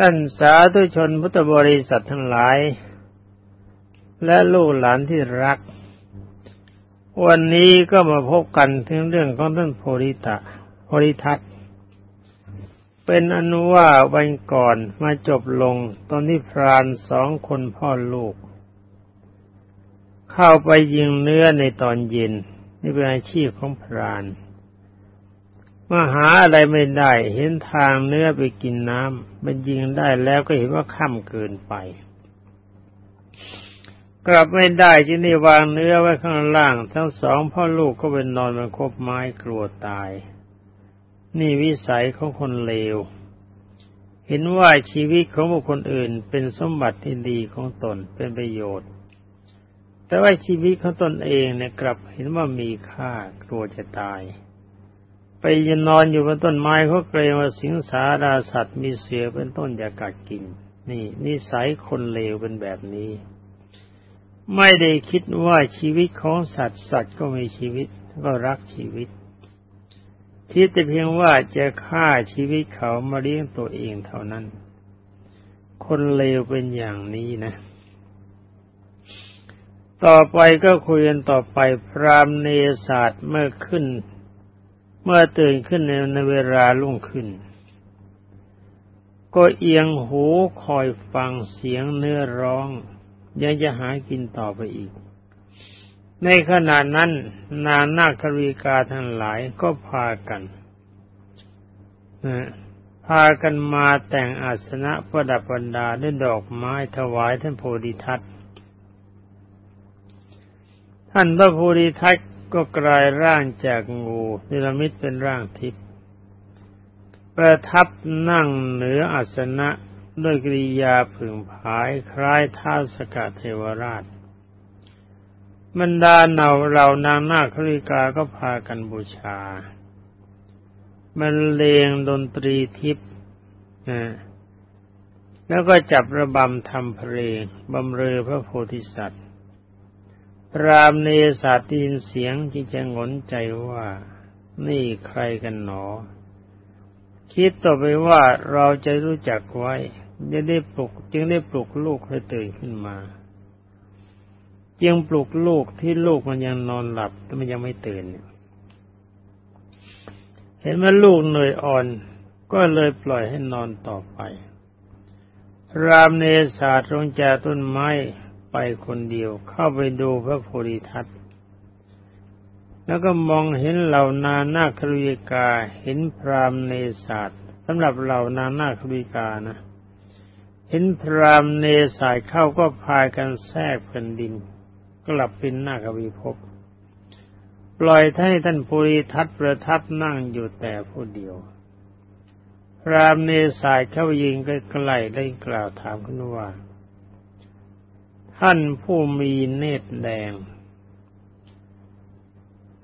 ท่านสาธุชนพุทธบริษัททั้งหลาย และลูกหลานที่รัก วันนี้ก็มาพบกันถึงเรื่องของท่านโพธิตะโพธิทัตเป็นอนุว่าวันก่อนมาจบลงตอนที่พรานสองคนพ่อลูก เข้าไปยิงเนื้อในตอนเย็น นี่เป็นอาชีพของพราน มาหาอะไรไม่ได้ เห็นทางเนื้อไปกินน้ำมันยิงได้แล้วก็เห็นว่าค่ำเกินไป กลับไม่ได้จึงได้วางเนื้อไว้ข้างล่าง ทั้งสองพ่อลูกก็เป็นนอนบนคบไม้กลัวตาย นี่วิสัยของคนเลว เห็นว่าชีวิตของบุคคลอื่นเป็นสมบัติที่ดีของตนเป็นประโยชน์ แต่ว่าชีวิตของตนเองเนี่ยกลับเห็นว่ามีค่ากลัวจะตาย ไปยืนนอนอยู่บนต้นไม้เขาเกรงว่าสิงสาราสัตว์มีเสือเป็นต้นอยากกัดกิน นี่นิสัยคนเลวเป็นแบบนี้ ไม่ได้คิดว่าชีวิตของสัตว์สัตว์ก็มีชีวิตก็รักชีวิตคิดแต่เพียงว่าจะฆ่าชีวิตเขามาเลี้ยงตัวเองเท่านั้น คนเลวเป็นอย่างนี้นะ ต่อไปก็คุยกันต่อไปพรามเนศาสตร์เมื่อขึ้น เมื่อตื่นขึ้นในเวลาลุ่งขึ้น ก็เอียงหูคอยฟังเสียงเนื้อร้อง ยังจะหากินต่อไปอีก ในขณะนั้น นางนาครีกาทั้งหลายก็พากันพากันมาแต่งอาสนะประดับบรรดาด้วยดอกไม้ถวายท่านโพธิทัตท่านพระโพธิทัต ก็กลายร่างจากงูนิรมิตเป็นร่างทิพย์ประทับนั่งเหนืออาสนะด้วยกริยาผึ่งผายคล้ายท้าสกะเทวราชบรรดาเนาเรานางนาคริกาก็พากันบูชา มันเลงดนตรีทิพย์แล้วก็จับระบำทำเพลงบำเรอพระโพธิสัตว์ รามเนศาตีนเสียงที่จะงนใจว่า นี่ใครกันหนอ คิดต่อไปว่าเราจะรู้จักไว้จะได้ปลุก จึงได้ปลุกลูกให้ตื่นขึ้นมา จึงปลุกลูกที่ลูกมันยังนอนหลับแต่มันยังไม่ตื่นเห็นว่าลูกเหนื่อยอ่อน ก็เลยปล่อยให้นอนต่อไป รามเนศาตรงจากต้นไม้ ไปคนเดียวเข้าไปดูพระโพธิทัตแล้วก็มองเห็นเหล่านานาครุยกาเห็นพรามเนศาสสำหรับเหล่านานาครุยกานะ เห็นพรามเนศาสเข้าก็พายกันแทรกแผ่นดิน กลับเป็นนาควีภพปล่อยให้ท่านภูริทัตประทับนั่งอยู่แต่ผู้เดียว พรามเนศาสเข้ายิงใกล้ๆได้กล่าวถามขึ้นว่า ท่านผู้มีเนตรแดง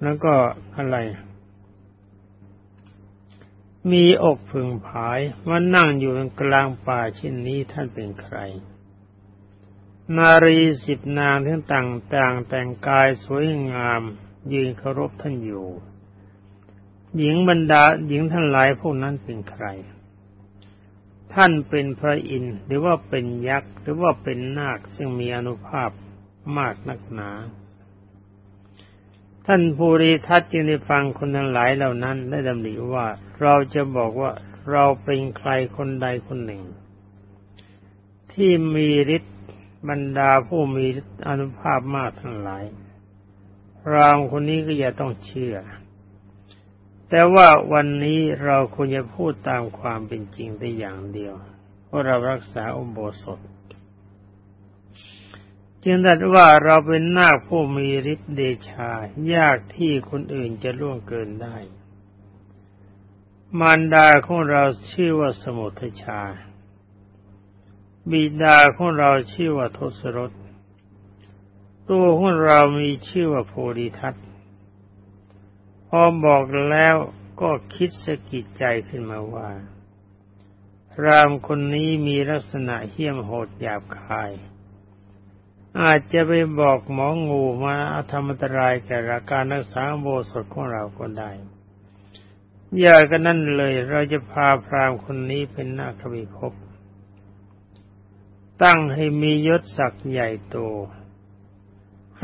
แล้วก็อะไร มีอกผึ่งผายมานั่งอยู่กลางป่าเช่นนี้ท่านเป็นใคร นารีสิบนางทั้งต่างต่างแต่งกายสวยงาม ยืนเคารพท่านอยู่ หญิงบรรดาหญิงท่านหลายพวกนั้นเป็นใคร ท่านเป็นพระอินทร์หรือว่าเป็นยักษ์หรือว่าเป็นนาคซึ่งมีอนุภาพมากนักหนา ท่านภูริทัตจึงได้ฟังคนทั้งหลายเหล่านั้นได้ดำริว่าเราจะบอกว่าเราเป็นใครคนใดคนหนึ่ง ที่มีฤทธิ์บรรดาผู้มีอนุภาพมากทั้งหลายรามคนนี้ก็อย่าต้องเชื่อ แต่ว่าวันนี้เราควรจะพูดตามความเป็นจริงได้อย่างเดียวเพราะเรารักษาอุโบสถจึงตัดว่าเราเป็นนาคผู้มีฤทธิ์เดชา ยากที่คนอื่นจะล่วงเกินได้ มารดาของเราชื่อว่าสมุทชา บิดาของเราชื่อว่าทศรถตัวของเรามีชื่อว่าโพธิทัตพ อบอกแล้วก็คิดสะกิดใจขึ้นมาว่า รามคนนี้มีลักษณะเหี้ยมโหดหยาบคาย อาจจะไปบอกหมองูมาทำอันตรายแก่การรักษาโบสถของเราก็ได้ อย่ากันนั่นเลยเราจะพาพรามคนนี้เป็นนาควิภพตั้งให้มียศศักดิ์ใหญ่โต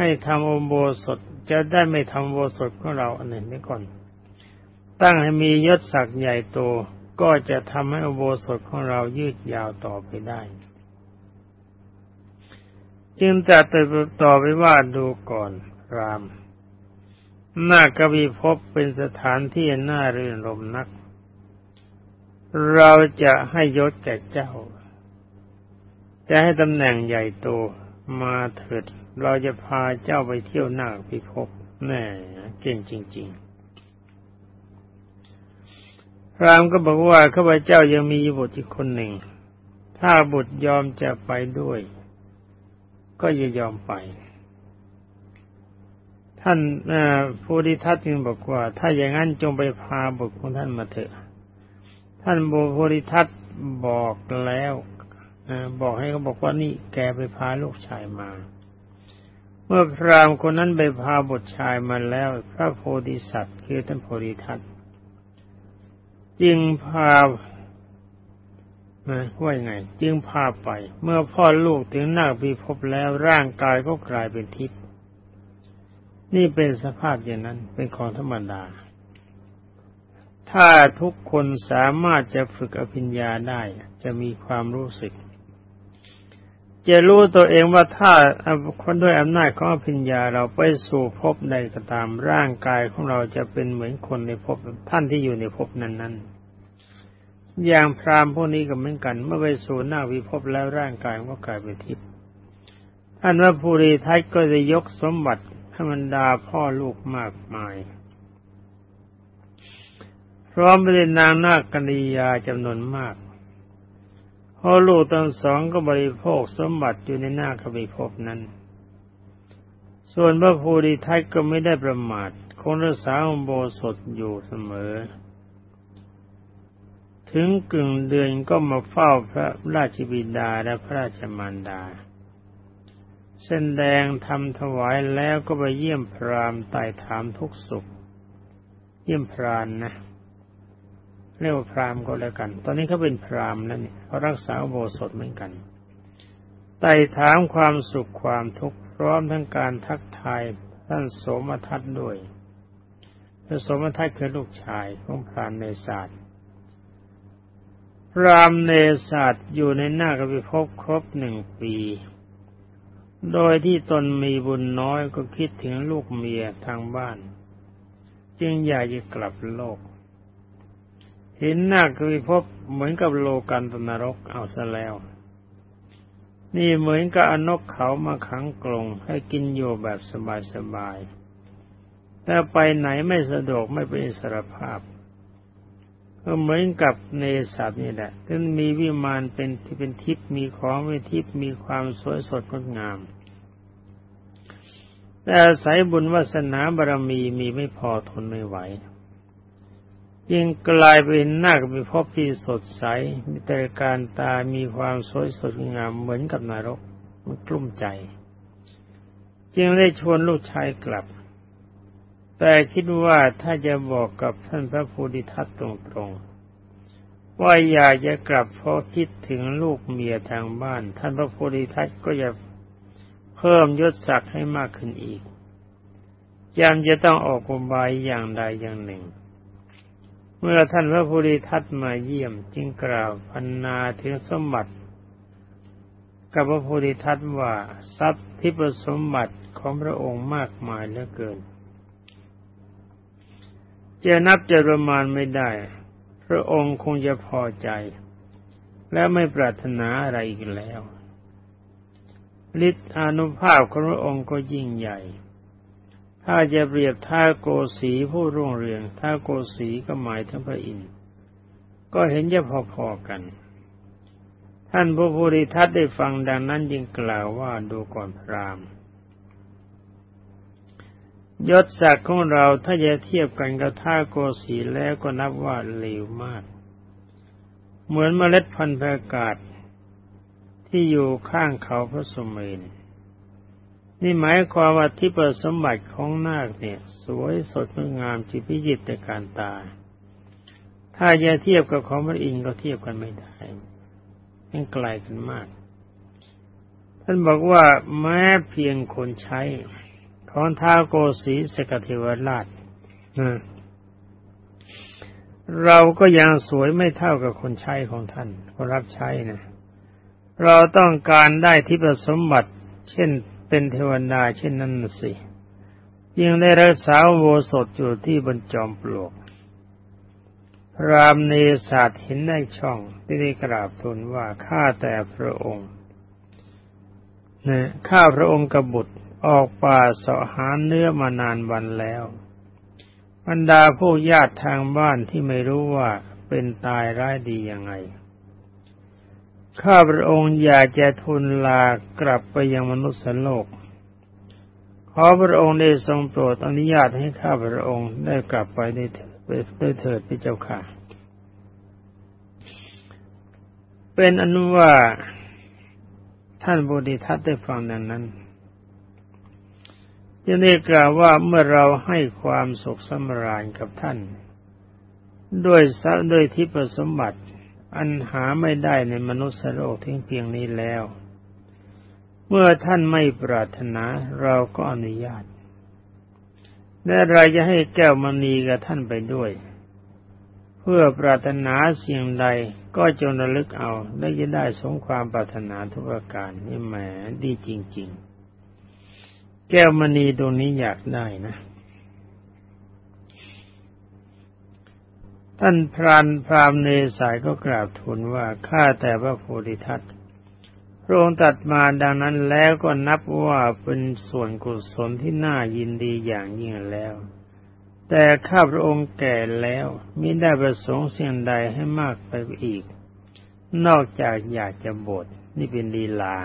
ให้ทำอโบสถจะได้ไม่ทำโบสถของเราอันหนึ่งนี้ก่อน ตั้งให้มียศศักดิ์ใหญ่โตก็จะทำให้อโบสถของเรายืดยาวต่อไปได้ จึงจะติดต่อไปว่าดูก่อนรามหน้ากวีพบเป็นสถานที่น่ารื่นรมนัก เราจะให้ยศแก่เจ้า จะให้ตำแหน่งใหญ่โต มาเถิด เราจะพาเจ้าไปเที่ยวน้าพิภพแน่เก่งจริง ๆ พรามก็บอกว่าข้าพเจ้ายังมีบุตรอีกคนหนึ่ง ถ้าบุตรยอมจะไปด้วย ก็จะยอมไป ท่านผู้ดิทัตจึงบอกว่า ถ้าอย่างนั้นจงไปพาบุตรของท่านมาเถอะ ท่านโบโพธิทัตบอกแล้ว บอกให้เขาบอกว่านี่แกไปพาลูกชายมา เมื่อพรามคนนั้นไปพาบุตรชายมาแล้ว พระโพธิสัตว์คือท่านโพธิทัตจึงพาว่ายังไง จึงพาไป เมื่อพ่อลูกถึงนาคพิภพแล้วร่างกายก็กลายเป็นทิพย์นี่เป็นสภาพอย่างนั้นเป็นของธรรมดา ถ้าทุกคนสามารถจะฝึกอภิญญาได้ จะมีความรู้สึก จะรู้ตัวเองว่าถ้าคนด้วยอำนาจของอภิญญาเราไปสู่ภพใดก็ตามร่างกายของเราจะเป็นเหมือนคนในภพท่านที่อยู่ในภพนั้นๆ อย่างพรามพวกนี้ก็เหมือนกัน เมื่อไปสู่หน้าวิภพแล้วร่างกายก็กลายเป็นทิพย์ท่านว่าภูริทัตก็จะยกสมบัติรรมดาพ่อลูกมากมาย พร้อมไปด้วยนางนาคกัญญาจำนวนมาก พ่อลูกทั้งสองก็บริโภคสมบัติอยู่ในหน้าคบิภพนั้น ส่วนพระภูริทัตก็ไม่ได้ประมาทคงรักษาองโบสถอยู่เสมอ ถึงกึ่งเดือนก็มาเฝ้าพระราชบิดาและพระราชมารดา เส้นแดงทำถวายแล้วก็ไปเยี่ยมพรามไต่ถามทุกสุข เยี่ยมพรานนะ เรียกว่าพรามก็แล้วกัน ตอนนี้เขาเป็นพรามแล้วเนี่ยเขารักษาโบสถเหมือนกันไต่ถามความสุขความทุกข์พร้อมทั้งการทักทายท่านโสมทัตด้วยพระโสมทัตคือลูกชายของพรานเนศาสตร์พรามเนศาสตร์อยู่ในหน้ากบิภพครบหนึ่งปี โดยที่ตนมีบุญน้อยก็คิดถึงลูกเมียทางบ้าน จึงอยากจะกลับโลก เห็นหน้าคยพบเหมือนกับโลกันตนรกเอาซะแล้ว นี่เหมือนกับอนกเขามาขังกรงให้กินอยู่แบบสบายๆแต่ไปไหนไม่สะดวกไม่เป็นอิสรภาพ ก็เหมือนกับเนสัตนี่แหละท่านมีวิมานเป็นที่เป็นทิพย์มีของเป็นทิพย์มีความสวยสดงดงามแต่อาศัยบุญวาสนาบารมีมีไม่พอทนไม่ไหว ยิ่งกลายเป็นนาคมีพบที่สดใส มีแต่การตามีความสวยสดงามเหมือนกับนรก มันกลุ้มใจ จึงได้ชวนลูกชายกลับ แต่คิดว่าถ้าจะบอกกับท่านพระโพธิทัตตรงๆ ว่าอยากจะกลับเพราะคิดถึงลูกเมียทางบ้าน ท่านพระโพธิทัตก็จะเพิ่มยศศักดิ์ให้มากขึ้นอีกยามจะต้องออกอุบายอย่างใดอย่างหนึ่ง เมื่อท่านพระโพธิทัตมาเยี่ยมจึงกล่าวพันนาถึงสมบัติกับพระโพธิทัตว่าทรัพย์ที่ประสมบัติของพระองค์มากมายเหลือเกินจะนับจะประมาณไม่ได้ พระองค์คงจะพอใจ และไม่ปรารถนาอะไรอีกแล้วฤทธิอนุภาพของพระองค์ก็ยิ่งใหญ่ ถ้าจะเปรียบท่าโกสีผู้รุ่งเรืองท่าโกสีก็หมายถึงพระอินทร์ก็เห็นจะพอๆกัน ท่านพระภูริทัตได้ฟังดังนั้นจึงกล่าวว่าดูก่อนพรามณ์ยศศักดิ์ของเราถ้าจะเทียบกันกับท่าโกสีแล้วก็นับว่าเลวมาก เหมือนเมล็ดพันธุ์อากาศที่อยู่ข้างเขาพระสมิน นี่หมายความว่าที่ประสมบัติของนาคเนี่ย สวยสดงามจิตพิจิตในการตา ถ้าจะเทียบกับของพระอินทร์ก็เทียบกันไม่ได้ยังไกลกันมาก ท่านบอกว่าแม้เพียงคนใช้ของท้าโกสีสกเทวราชเราก็ยังสวยไม่เท่ากับคนใช้ของท่านคนรับใช้นะ เราต้องการได้ที่ประสมบัติ เช่น เป็นเทวดาเช่นนั้นสิยังได้รักษาโวสดอยู่ที่บนจอมปลวกรามเนศาสเห็นในช่องที่ได้กราบทูลว่าข้าแต่พระองค์นะข้าพระองค์กบุตรออกป่าเสาะหาเนื้อมานานวันแล้วบรรดาผู้ญาติทางบ้านที่ไม่รู้ว่าเป็นตายร้ายดียังไง ข้าพระองค์อยากจะทูลลากลับไปยังมนุษย์โลก ขอพระองค์ได้ทรงโปรดอนุญาตให้ข้าพระองค์ได้กลับไปได้ด้วยเถิดพระเจ้าค่ะ เป็นอนุว่าท่านบุริทัตได้ฟังดังนั้นจะได้กล่าวว่าเมื่อเราให้ความสุขสมราญกับท่าน ด้วยสัด้วยทิพสมบัติ อันหาไม่ได้ในมนุษย์โลกทิ้งเพียงนี้แล้ว เมื่อท่านไม่ปรารถนาเราก็อนุญาตและเราจะให้แก้วมณีกับท่านไปด้วย เพื่อปรารถนาสิ่งใดก็จงระลึกเอาและจะได้สมความปรารถนาทุกประการนี่แหมดีจริง ๆ แก้วมณีตรงนี้อยากได้นะ ท่านพรานพรามเนสายก็กราบทูลว่าข้าแต่พระโพธิทัตพระองค์ตัดมาดังนั้นแล้วก็นับว่าเป็นส่วนกุศลที่น่ายินดีอย่างยิ่งแล้ว แต่ข้าพระองค์แก่แล้วมิได้ประสงค์เสิ่งใดให้มากไปอีก นอกจากอยากจะบทนี่เป็นลีลา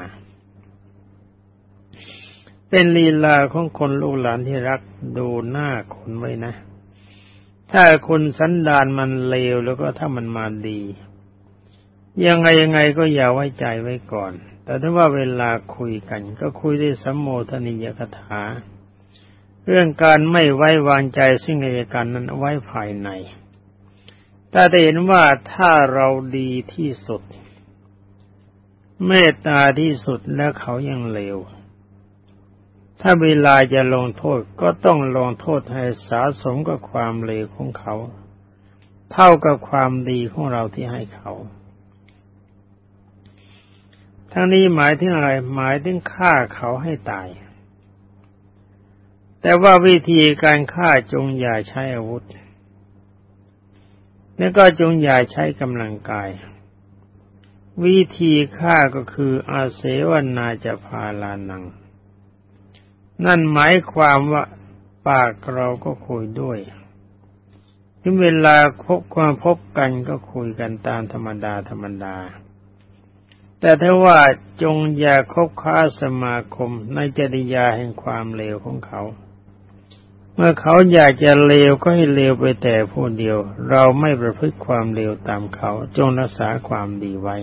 เป็นลีลาของคนลูกหลานที่รักดูหน้าคนไว้นะ ถ้าคนสันดานมันเลวแล้วก็ถ้ามันมาดี ยังไงยังไงก็อย่าไว้ใจไว้ก่อน แต่ถ้าว่าเวลาคุยกัน ก็คุยด้วยสัมโมทนิยคถา เรื่องการไม่ไว้วางใจซึ่งในการนั้นไว้ภายในแต่ได้เห็นว่าถ้าเราดีที่สุด เมตตาที่สุดแล้วเขายังเลว ถ้าเวลาจะลงโทษก็ต้องลงโทษให้สาสมกับความเลวของเขา เท่ากับความดีของเราที่ให้เขา ทั้งนี้หมายถึงอะไร หมายถึงฆ่าเขาให้ตาย แต่ว่าวิธีการฆ่าจงอย่าใช้อาวุธ แล้วก็จงอย่าใช้กำลังกาย วิธีฆ่าก็คืออาเสวนาจะพาลานัง นั่นหมายความว่าปากเราก็คุยด้วยถึงเวลาพบความพบกันก็คุยกันตามธรรมดาธรรมดา แต่ถ้าว่าจงอย่าคบค้าสมาคมในจริยาแห่งความเลวของเขา เมื่อเขาอยากจะเลวก็ให้เลวไปแต่ผู้เดียว เราไม่ประพฤติความเลวตามเขา จงรักษาความดีไว้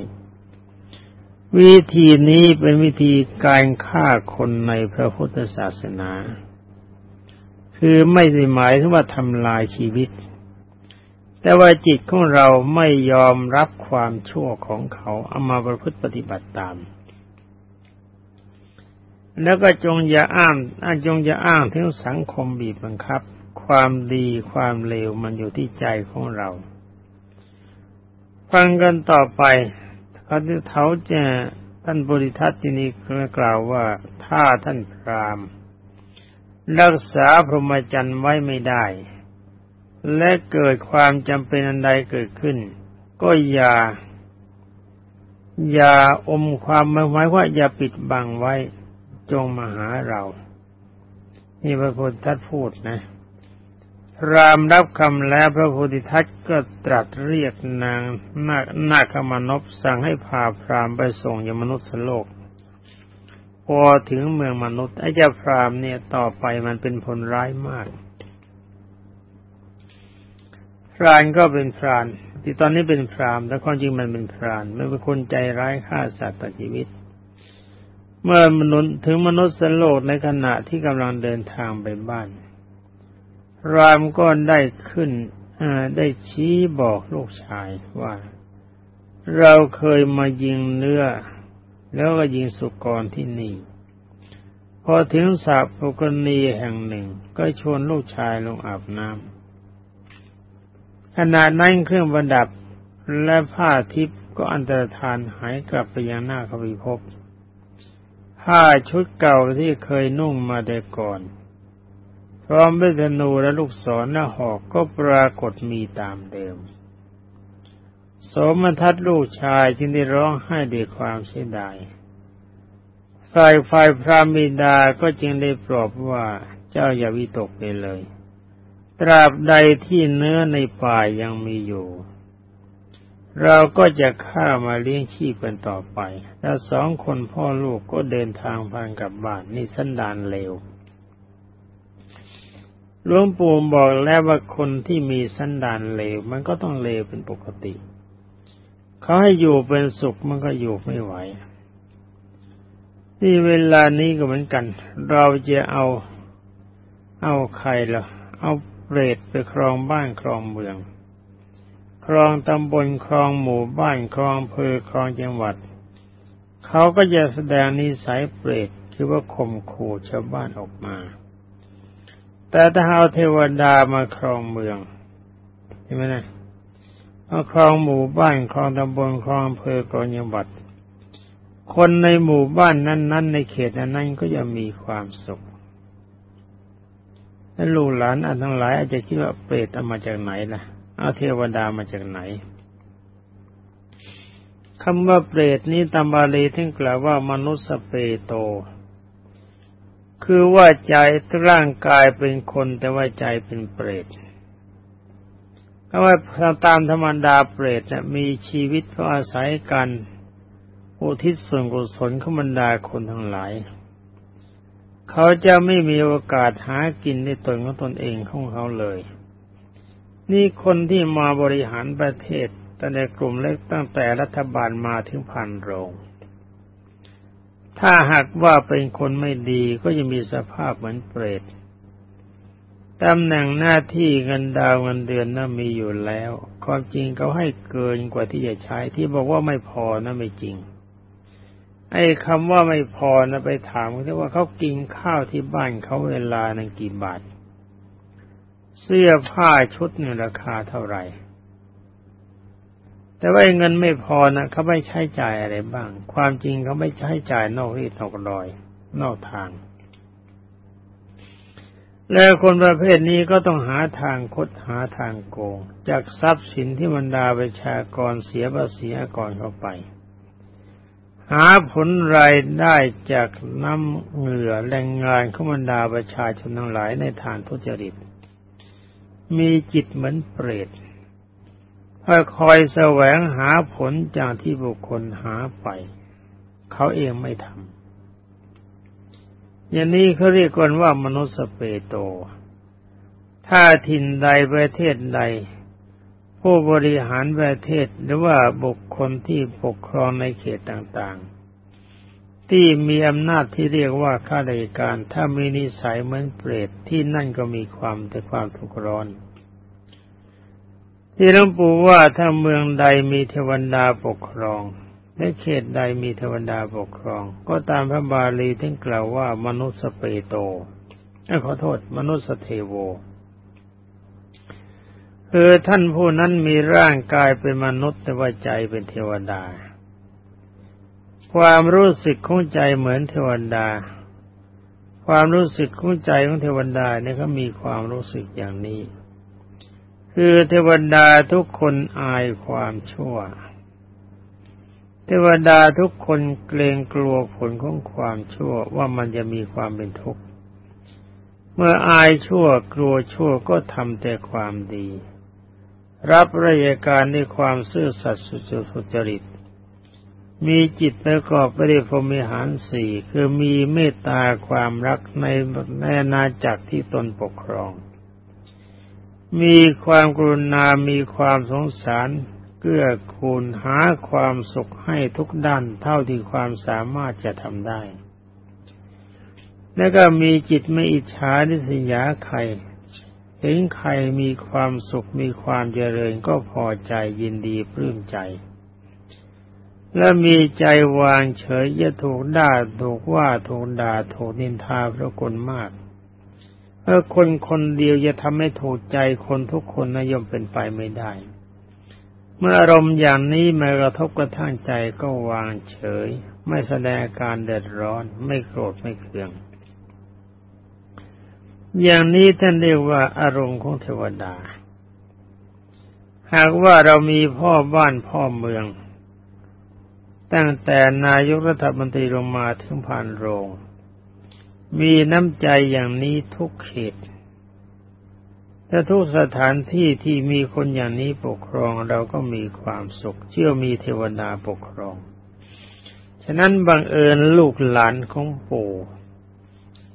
วิธีนี้เป็นวิธีการฆ่าคนในพระพุทธศาสนา คือไม่ได้หมายถึงว่าทำลายชีวิต แต่ว่าจิตของเราไม่ยอมรับความชั่วของเขาเอามาประพฤติปฏิบัติตาม แล้วก็จงอย่าอ้างจงอย่าอ้างถึงสังคมบีบบังคับ ความดีความเลวมันอยู่ที่ใจของเรา ฟังกันต่อไป เขาที่เขาจะท่านบริทัศน์นี้กล่าวว่าถ้าท่านพรามรักษาพรหมจรรย์ไว้ไม่ได้ และเกิดความจำเป็นอันใดเกิดขึ้น ก็อย่า อย่าอมความหมายว่าอย่าปิดบังไว้จงมาหาเรา นี่พระพุทธทัตพูดนะ รามรับคำแล้วพระโพุทธทัตก็ตรัสเรียกนางนานาคมนพสั่งให้พาพรามไปส่งยมนุษย์โลก พอถึงเมืองมนุษย์ไอ้เจ้าพรามเนี่ยต่อไปมันเป็นผลร้ายมาก พรานก็เป็นพรานที่ตอนนี้เป็นพรามแต่ความจริงมันเป็นพรานมันเป็นคนใจร้ายฆ่าสัตว์ตัดชีวิต เมื่อมนุษย์ถึงมนุษย์สโลกในขณะที่กำลังเดินทางไปบ้าน รามก็ได้ขึ้นได้ชี้บอกลูกชายว่า เราเคยมายิงเนื้อ แล้วก็ยิงสุกรที่นี่ พอถึงสาปุกณีแห่งหนึ่ง ก็ชวนลูกชายลงอาบน้ำขณะนั้นเครื่องประดับและผ้าทิพย์ก็อันตรธานหายกลับไปยังหน้าขวิภพผ้าชุดเก่าที่เคยนุ่งมาแต่ก่อน พร้อมด้วยธนูและลูกศรและหอกก็ปรากฏมีตามเดิม สมทัตลูกชายจึงได้ร้องไห้ด้วยความเสียดายฝ่ายฝ่ายพระมิดาก็จึงได้ปลอบว่าเจ้าอย่าวิตกไปเลย ตราบใดที่เนื้อในป่ายังมีอยู่ เราก็จะฆ่ามาเลี้ยงชีพกันต่อไป แล้วสองคนพ่อลูกก็เดินทางพานกลับบ้านนี่สันดานเลว หลวงปู่บอกแล้วว่าคนที่มีสันดานเลว มันก็ต้องเลวเป็นปกติ เขาให้อยู่เป็นสุขมันก็อยู่ไม่ไหวที่เวลานี้ก็เหมือนกัน เราจะเอาเอาใครล่ะ เอาเปรตไปครองบ้านครองเมือง ครองตำบลครองหมู่บ้านครองอำเภอครองจังหวัด เขาก็จะแสดงนิสัยเปรตคือว่าข่มขู่ชาวบ้านออกมา แต่ถ้าเอาเทวดามาครองเมืองเห็นไหมนะมาครองหมู่บ้านครองตำบลครองอำเภอกรจังหวัดคนในหมู่บ้านนั้น ๆ ในเขตนั้นก็จะมีความสุขและลูกหลานอันทั้งหลายอาจจะคิดว่าเปรตเอามาจากไหนล่ะ เอาเทวดามาจากไหนคำว่าเปรตนี้ตามบาลีท่านกล่าวว่ามนุษย์เปโต คือว่าใจร่างกายเป็นคนแต่ว่าใจเป็นเปรตเพราะว่าตามธรรมดาเปรตมีชีวิตเพราะอาศัยกันอุทิศส่วนกุศลขบรรดาคนทั้งหลาย เขาจะไม่มีโอกาสหากินในตนของตนเองของเขาเลย นี่คนที่มาบริหารประเทศตั้งแต่กลุ่มเล็กตั้งแต่รัฐบาลมาถึงพันโรง ถ้าหากว่าเป็นคนไม่ดีก็จะมีสภาพเหมือนเปรตตำแหน่งหน้าที่เงินดาวเงินเดือนน่ะมีอยู่แล้ว ความจริงเขาให้เกินกว่าที่จะใช้ที่บอกว่าไม่พอนะไม่จริง ไอ้คำว่าไม่พอนะไปถามเขาว่าเขากินข้าวที่บ้านเขาเวลานั้นกี่บาท เสื้อผ้าชุดเนี่ยราคาเท่าไหร่ แต่ว่าเงินไม่พอนะเขาไม่ใช้จ่ายอะไรบ้าง ความจริงเขาไม่ใช้จ่ายนอกที่นอกรอย นอกทาง แล้วคนประเภทนี้ก็ต้องหาทางคดหาทางโกง จากทรัพย์สินที่บรรดาประชากรเสียภาษีก่อนเข้าไป หาผลรายได้จากน้ำเหงื่อแรงงานของบรรดาประชาชนทั้งหลายในทางทุจริต มีจิตเหมือนเปรต คอยแสวงหาผลจากที่บุคคลหาไป เขาเองไม่ทำอย่างนี้เขาเรียกกันว่ามนุษย์เปโต ถ้าถิ่นใดประเทศใด ผู้บริหารประเทศหรือว่าบุคคลที่ปกครองในเขตต่างๆ ที่มีอำนาจที่เรียกว่าข้าราชการ ถ้ามีนิสัยเหมือนเปรตที่นั่นก็มีความแต่ความทุกข์ร้อน ที่หลวงปู่ว่าถ้าเมืองใดมีเทวดาปกครองในเขตใดมีเทวดาปกครอง ก็ตามพระบาลีที่กล่าวว่ามนุษย์สเปโตขอโทษ มนุษย์เทโวคือท่านผู้นั้นมีร่างกายเป็นมนุษย์แต่ว่าใจเป็นเทวดา ความรู้สึกของใจเหมือนเทวดา ความรู้สึกของใจของเทวดาเนี่ยเขามีความรู้สึกอย่างนี้ คือเทวดาทุกคนอายความชั่ว เทวดาทุกคนเกรงกลัวผลของความชั่วว่ามันจะมีความเป็นทุกข์ เมื่ออายชั่วกลัวชั่วก็ทำแต่ความดี รับราชการด้วยความซื่อสัตย์สุจริต มีจิตประกอบไปด้วยพรหมิหารสี่คือมีเมตตาความรักในในนาจักรที่ตนปกครอง มีความกรุณา มีความสงสารเกื้อกูลหาความสุขให้ทุกด้านเท่าที่ความสามารถจะทำได้ แล้วก็มีจิตไม่อิจฉาดิสยาใครเห็นใครมีความสุขมีความเจริญก็พอใจยินดีปลื้มใจ และมีใจวางเฉยจะถูกด่าถูกว่าถูกด่าถูกนินทาพระคนมาก เออคนคนเดียวจะทำให้ถูกใจคนทุกคนนะยมเป็นไปไม่ได้ เมื่ออารมณ์อย่างนี้มากระทบกระทั่งใจก็วางเฉย ไม่แสดงอาการเดือดร้อน ไม่โกรธไม่เคือง อย่างนี้ท่านเรียกว่าอารมณ์ของเทวดา หากว่าเรามีพ่อบ้านพ่อเมือง ตั้งแต่นายกรัฐมนตรีลงมาถึงผ่านโรง มีน้ำใจอย่างนี้ทุกเขตถ้าทุกสถานที่ที่มีคนอย่างนี้ปกครองเราก็มีความสุข เชื่อมีเทวดาปกครอง ฉะนั้นบังเอิญลูกหลานของปู่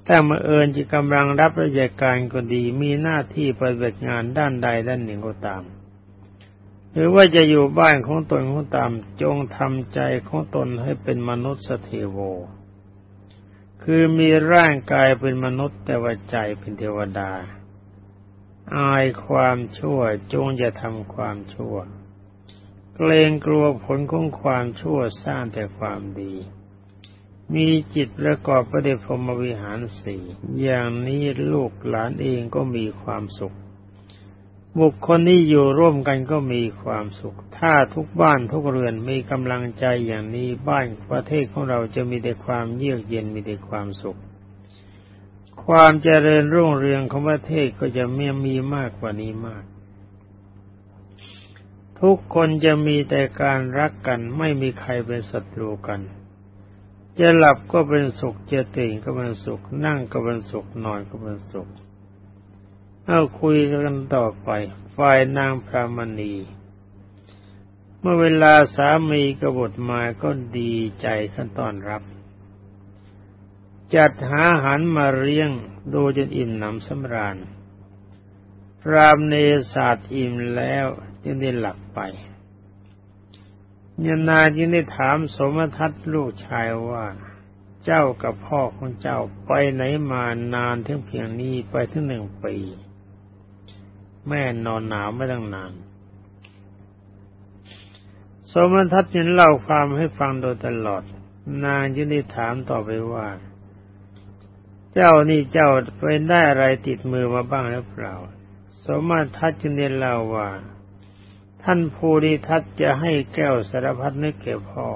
ถ้ามาเอิญจะกำลังรับราชการก็ดี มีหน้าที่ปฏิบัติงานด้านใดด้านหนึ่งก็ตาม หรือว่าจะอยู่บ้านของตนของตามจงทำใจของตนให้เป็นมนุษย์สเทโว คือมีร่างกายเป็นมนุษย์แต่ว่าใจเป็นเทวดา อายความชั่วจงอย่าทำความชั่ว เกรงกลัวผลของความชั่วสร้างแต่ความดี มีจิตประกอบประเดชพรมวิหารสี่อย่างนี้ลูกหลานเองก็มีความสุข บุคคลที่อยู่ร่วมกันก็มีความสุข ถ้าทุกบ้านทุกเรือนมีกำลังใจอย่างนี้บ้านประเทศของเราจะมีแต่ความเยือกเย็นมีแต่ความสุข ความเจริญรุ่งเรืองของประเทศก็จะมีมีมากกว่านี้มาก ทุกคนจะมีแต่การรักกันไม่มีใครเป็นศัตรูกัน จะหลับก็เป็นสุขจะตื่นก็เป็นสุข นั่งก็เป็นสุขนอนก็เป็นสุข เอาคุยกันต่อไป ฝ่ายนางพระมณี เมื่อเวลาสามีกบฏมาก็ดีใจขั้นตอนรับ จัดหาอาหารมาเลี้ยงดูจนอิ่มหนำสำราญพรามเนศาสตร์อิ่มแล้วจึงได้หลับไปยานาจึงได้ถามสมทัตลูกชายว่า เจ้ากับพ่อของเจ้าไปไหนมานานถึงเพียงนี้ไปถึงหนึ่งปี แม่นอนหนาวไม่ตั้งนาน สมทัศน์ยินเล่าความให้ฟังโดยตลอด นางจึงได้ถามต่อไปว่า เจ้านี่เจ้าไปได้อะไรติดมือมาบ้างหรือเปล่า สมทัศน์จึงได้เล่าว่า ท่านภูริทัตจะให้แก้วสารพัดนึกแก่พ่อ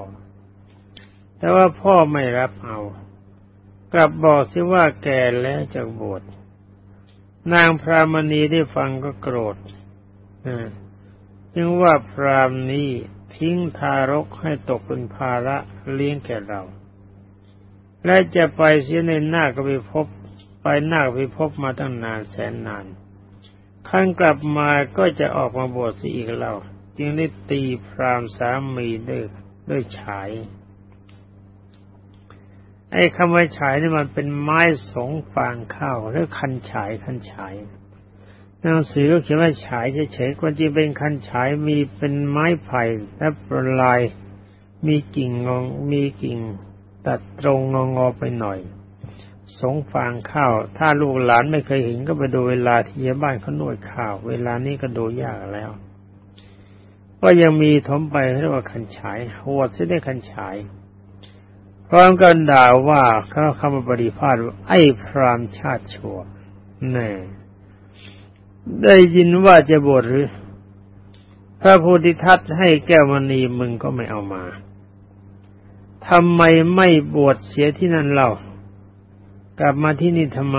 แต่ว่าพ่อไม่รับเอา กลับบอกสิว่าแก่แล้วจะบวช นางพรามณีได้ฟังก็โกรธจึงว่าพรามนี้ทิ้งทารกให้ตกเป็นภาระเลี้ยงแก่เรา และจะไปเสียในหน้าก็ไปพบ ไปหน้าไปพบมาตั้งนานแสนนานขั้นกลับมาก็จะออกมาบวชสิอีกเรา จึงได้ตีพรามสามีด้วยด้วยฉาย ไอ้คำว่าฉายนี่มันเป็นไม้สงฟางข้าวหรือคันฉายคันฉายหนังสือก็เขียนว่าฉายเฉยๆควรจะเป็นคันฉายมีเป็นไม้ไผ่และปลายมีกิ่งงงมีกิ่ง ตัดตรงงองอไปหน่อย สงฟางข้าว ถ้าลูกหลานไม่เคยเห็นก็ไปดูเวลาที่บ้านเขาหนวดข้าว เวลานี้ก็ดูยากแล้ว ก็ยังมีถมไปเรียกว่าคันฉายหัวเส้นได้คันฉาย พร้อมกันด่าว่าเขาคำบริพาทไอ้พรามชาติชั่วแน่ได้ยินว่าจะบวชหรือ พระพุทธิทัตให้แก้วมณีมึงก็ไม่เอามาทำไมไม่บวชเสียที่นั่นเล่ากลับมาที่นี่ทำไม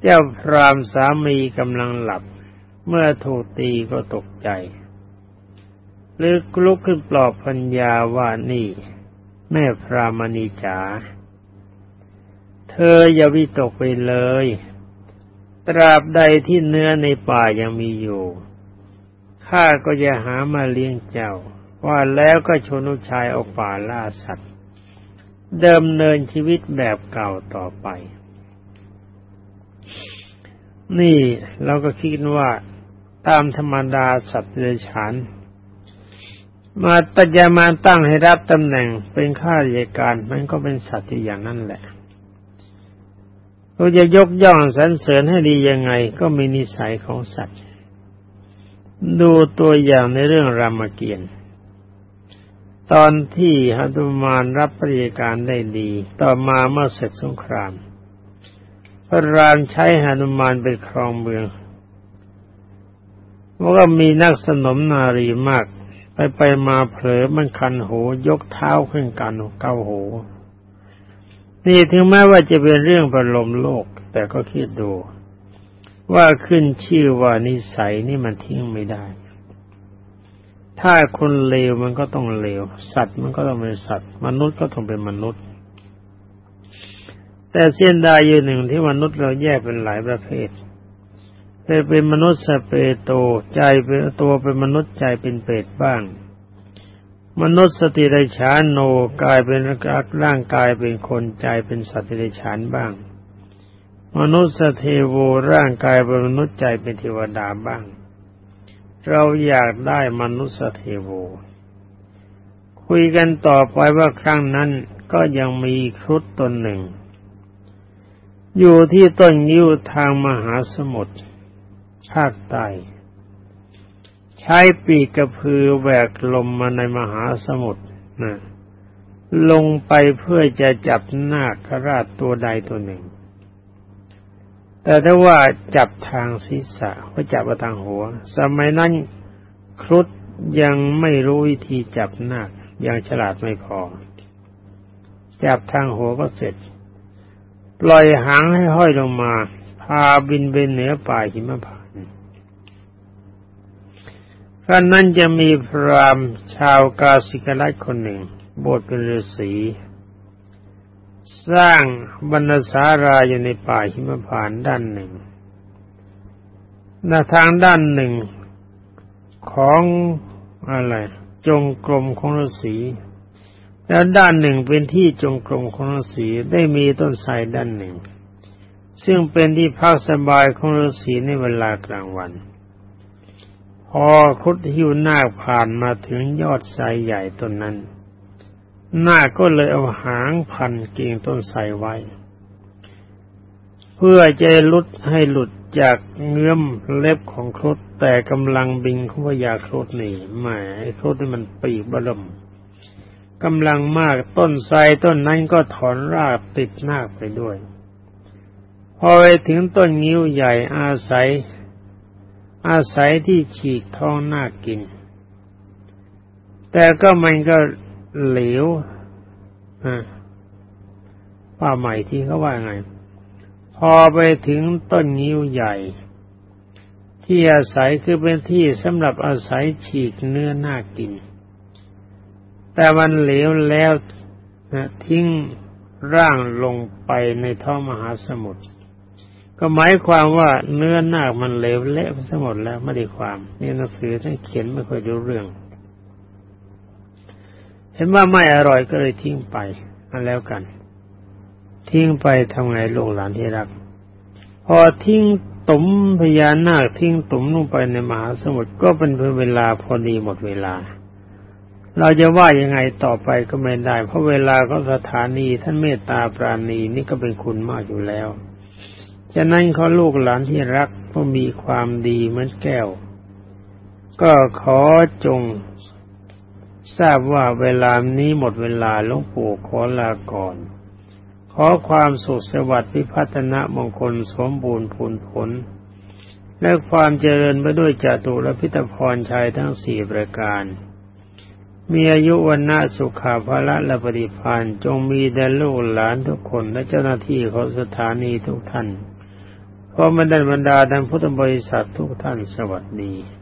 เจ้าพรามสามีกำลังหลับ เมื่อถูกตีก็ตกใจหรือลุกขึ้นปลอบพัญญาว่านี่ แม่พรามณีจ๋าเธออย่าวิตกไปเลย ตราบใดที่เนื้อในป่ายังมีอยู่ข้าก็จะหามาเลี้ยงเจ้า ว่าแล้วก็ชนุชายเอาป่าล่าสัตว์เดิมเนินชีวิตแบบเก่าต่อไป นี่เราก็คิดว่าตามธรรมดาสัตว์เดรัจฉาน มาตัญามาตั้งให้รับตำแหน่งเป็นข้าราชการมันก็เป็นสัตว์ที่อย่างนั้นแหละเราจะยกย่องสรรเสริญให้ดียังไง ก็มีนิสัยของสัตว์ ดูตัวอย่างในเรื่องรามเกียรติ์ตอนที่ฮัตุมานรับปริยการได้ดี ต่อมาเมื่อเสร็จสงคราม พระรามใช้ฮันุมานไปครองเมืองว่าก็มีนักสนมนารีมาก ไปไปมาเผลอมันคันหูยกเท้าขึ้นกันเก้าหู นี่ถึงแม้ว่าจะเป็นเรื่องประลมโลก แต่ก็คิดดู ว่าขึ้นชื่อว่านิสัยนี่มันทิ้งไม่ได้ ถ้าคนเลวมันก็ต้องเลว สัตว์มันก็ต้องเป็นสัตว์ มนุษย์ก็ต้องเป็นมนุษย์ แต่เส้นได้อยู่หนึ่งที่มนุษย์เราแยกเป็นหลายประเภท เป็นมนุษย์สเปโตใจเป็นตัวเป็นมนุษย์ใจเป็นเปรตบ้าง มนุษย์สติไดฉานโนกายเป็นร่างกายเป็นคนใจเป็นสัตว์ไดฉานบ้าง มนุษย์สเทโวร่างกายเป็นมนุษย์ใจเป็นเทวดาบ้าง เราอยากได้มนุษย์สเทโว คุยกันต่อไปว่าครั้งนั้นก็ยังมีครุฑตนหนึ่ง อยู่ที่ต้นยิ้วทางมหาสมุทร ภาคใต้ใช้ปีกกระพือแหวกลมมาในมหาสมุทรนะลงไปเพื่อจะจับนาคราชตัวใดตัวหนึ่ง แต่ถ้าว่าจับทางศีรษะก็จับมาทางหัว สมัยนั้นครุฑยังไม่รู้วิธีจับนาคยังฉลาดไม่พอ จับทางหัวก็เสร็จ ปล่อยหางให้ห้อยลงมา พาบินไปเหนือป่าหิมพา นท่านนั้นจะมีพราหมณ์ชาวกาสิกรัตคนหนึ่งบวชเป็นฤาษีสร้างบรรณสาราอยู่ในป่าหิมพานด้านหนึ่งหน้าทางด้านหนึ่งของอะไร จงกรมของฤาษีแล้วด้านหนึ่งเป็นที่จงกรมของฤาษีได้มีต้นไทรด้านหนึ่ง ซึ่งเป็นที่พักสบายของฤาษีในเวลากลางวัน พอคุดหิวหน้าผ่านมาถึงยอดไทรใหญ่ต้นนั้น หน้าก็เลยเอาหางพันกิ่งต้นไทรไว้ เพื่อจะลุดให้หลุดจากเงื้อมเล็บของครุฑแต่กำลังบินของพยาครุฑนี่แหมครุฑนี่มันปีกบลมกำลังมากต้นไทรต้นนั้นก็ถอนรากติดหน้าไปด้วย พอไปถึงต้นงิ้วใหญ่อาศัย อาศัยที่ฉีกท้องหน้ากิน แต่ก็มันก็เหลวป้าใหม่ที่เขาว่าไง พอไปถึงต้นงิ้วใหญ่ ที่อาศัยคือเป็นที่สำหรับอาศัยฉีกเนื้อหน้ากิน แต่มันเหลวแล้วทิ้งร่างลงไปในท้องมหาสมุทร ก็หมายความว่าเนื้อหนักมันเหลวเละไปทั้งหมดแล้วไม่ได้ความนี่หนังสือท่านเขียนไม่ค่อยรู้เรื่อง เห็นว่าไม่อร่อยก็เลยทิ้งไปอันแล้วกัน ทิ้งไปทำไงลูกหลานที่รัก พอทิ้งตุ่มพญานาคทิ้งตุ่มลงไปในมหาสมุทรก็เป็นเพื่อเวลาพอดีหมดเวลา เราจะว่ายังไงต่อไปก็ไม่ได้ เพราะเวลาก็สถานีท่านเมตตาปราณีนี่ก็เป็นคุณมากอยู่แล้ว ฉะนั้นเขาลูกหลานที่รักก็มีความดีเหมือนแก้ว ก็ขอจง ทราบว่าเวลานี้หมดเวลาหลวงปู่ขอลาก่อน ขอความสุขสวัสดิ์พิพัฒนมงคลสมบูรณ์ผลผล และความเจริญไปด้วยจตุรพิตพรชัยทั้งสี่ประการมีอายุวันนาสุขาภละและปฏิพานจงมีแด่ลูกหลานทุกคนและเจ้าหน้าที่ของสถานีทุกท่าน พราะมันได้บรรดาท่านพุทธบริษัททุกท่านสวัสดี